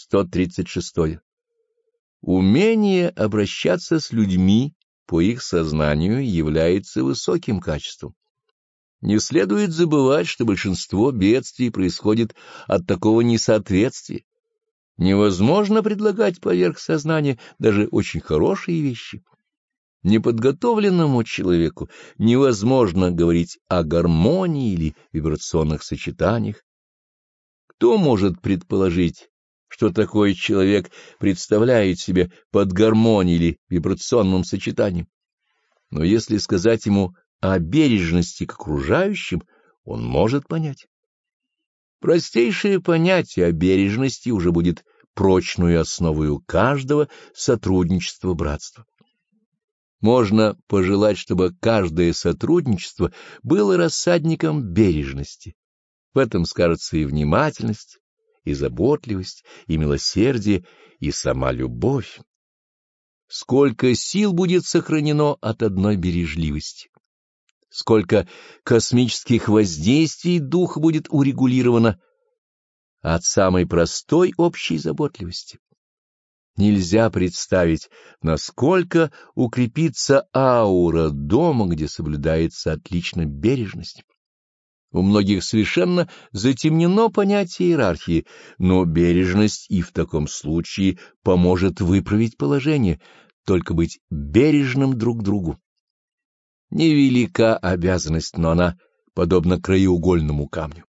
136. Умение обращаться с людьми по их сознанию является высоким качеством. Не следует забывать, что большинство бедствий происходит от такого несоответствия. Невозможно предлагать поверх сознания даже очень хорошие вещи. Неподготовленному человеку невозможно говорить о гармонии или вибрационных сочетаниях. Кто может предположить, что такой человек представляет себе под гармонией или вибрационным сочетанием? Но если сказать ему о бережности к окружающим, он может понять. Простейшее понятие о бережности уже будет прочную основой у каждого сотрудничества братства. Можно пожелать, чтобы каждое сотрудничество было рассадником бережности. В этом скажется и внимательность, и заботливость, и милосердие, и сама любовь. Сколько сил будет сохранено от одной бережливости! Сколько космических воздействий духа будет урегулировано от самой простой общей заботливости! Нельзя представить, насколько укрепится аура дома, где соблюдается отлично бережность. У многих совершенно затемнено понятие иерархии, но бережность и в таком случае поможет выправить положение, только быть бережным друг другу. Невелика обязанность, но она подобна краеугольному камню.